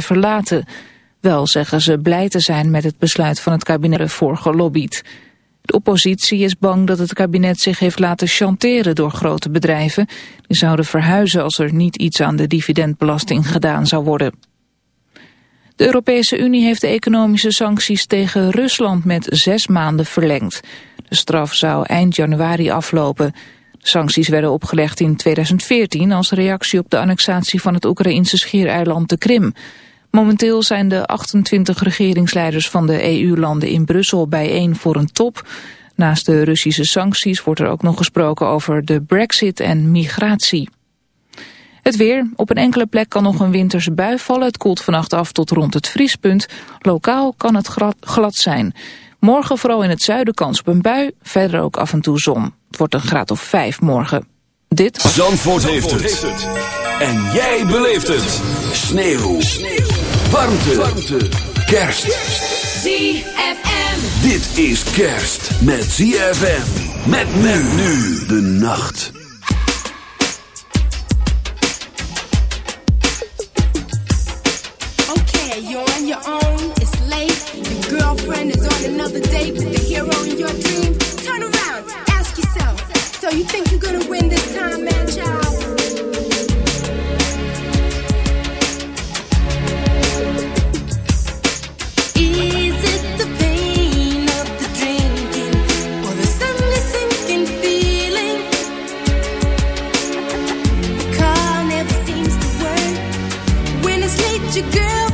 verlaten. Wel zeggen ze blij te zijn met het besluit van het kabinet ervoor gelobbyd. De oppositie is bang dat het kabinet zich heeft laten chanteren door grote bedrijven. Die zouden verhuizen als er niet iets aan de dividendbelasting gedaan zou worden. De Europese Unie heeft de economische sancties tegen Rusland met zes maanden verlengd. De straf zou eind januari aflopen. De sancties werden opgelegd in 2014 als reactie op de annexatie van het Oekraïnse schiereiland de Krim. Momenteel zijn de 28 regeringsleiders van de EU-landen in Brussel bijeen voor een top. Naast de Russische sancties wordt er ook nog gesproken over de brexit en migratie. Het weer. Op een enkele plek kan nog een winterse bui vallen. Het koelt vannacht af tot rond het vriespunt. Lokaal kan het glad zijn. Morgen vooral in het zuiden kans op een bui. Verder ook af en toe zon. Het wordt een graad of vijf morgen. Dit. Zandvoort, heeft, het. En jij beleeft het. Sneeuw. Sneeuw. Warmte. Warmte. Kerst. ZFM. Dit is kerst met ZFM. Met men nu de nacht. Okay, you're on your own, it's late. Your girlfriend is on another date with the hero in your dream. Turn around, ask yourself. So you think you're gonna win this time, man, child? Your girl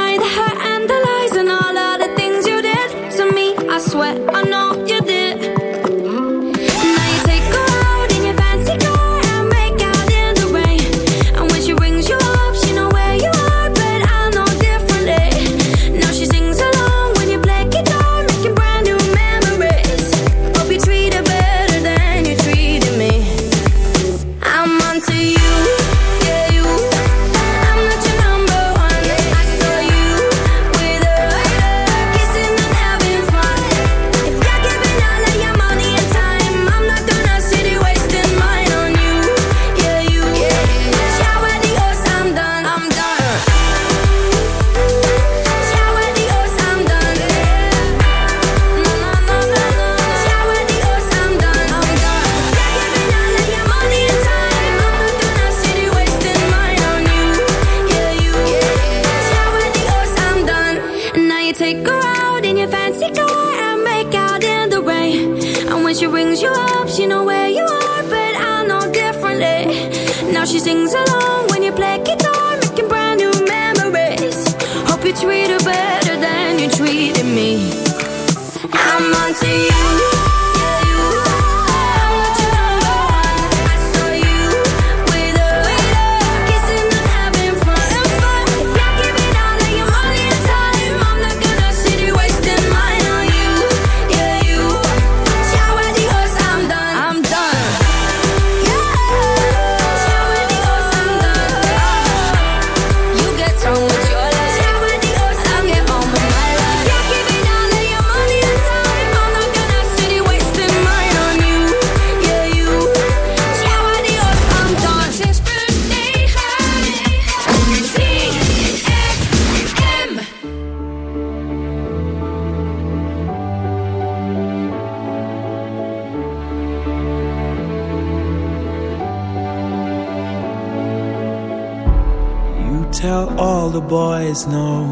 snow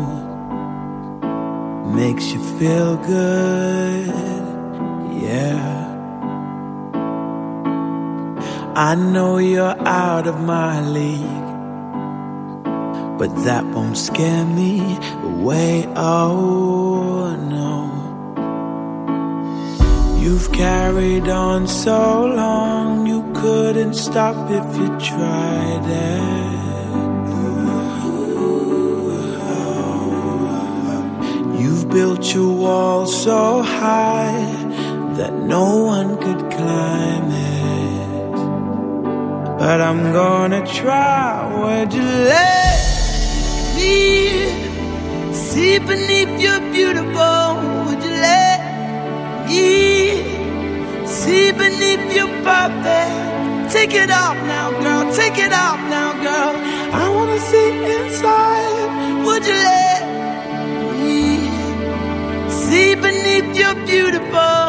makes you feel good, yeah. I know you're out of my league, but that won't scare you're beautiful.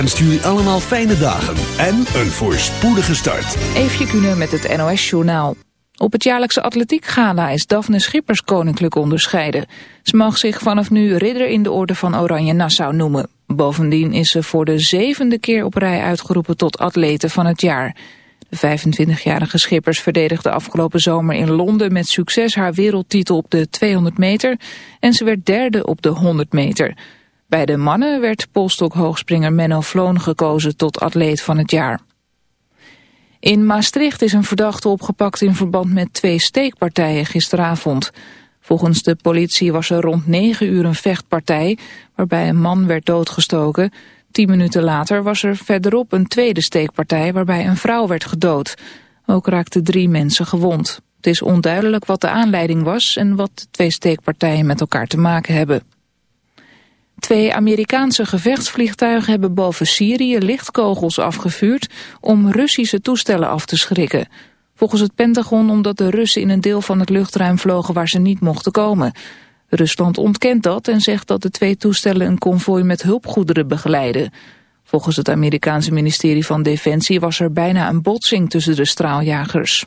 en stuur je allemaal fijne dagen en een voorspoedige start. Eefje Kunen met het NOS Journaal. Op het jaarlijkse atletiekgala is Daphne Schippers koninklijk onderscheiden. Ze mag zich vanaf nu ridder in de orde van Oranje Nassau noemen. Bovendien is ze voor de zevende keer op rij uitgeroepen tot atleten van het jaar. De 25-jarige Schippers verdedigde afgelopen zomer in Londen met succes haar wereldtitel op de 200 meter en ze werd derde op de 100 meter. Bij de mannen werd polstokhoogspringer Menno Vloon gekozen tot atleet van het jaar. In Maastricht is een verdachte opgepakt in verband met twee steekpartijen gisteravond. Volgens de politie was er rond 9 uur een vechtpartij waarbij een man werd doodgestoken. Tien minuten later was er verderop een tweede steekpartij waarbij een vrouw werd gedood. Ook raakten drie mensen gewond. Het is onduidelijk wat de aanleiding was en wat de twee steekpartijen met elkaar te maken hebben. Twee Amerikaanse gevechtsvliegtuigen hebben boven Syrië lichtkogels afgevuurd om Russische toestellen af te schrikken. Volgens het Pentagon omdat de Russen in een deel van het luchtruim vlogen waar ze niet mochten komen. Rusland ontkent dat en zegt dat de twee toestellen een konvooi met hulpgoederen begeleiden. Volgens het Amerikaanse ministerie van Defensie was er bijna een botsing tussen de straaljagers.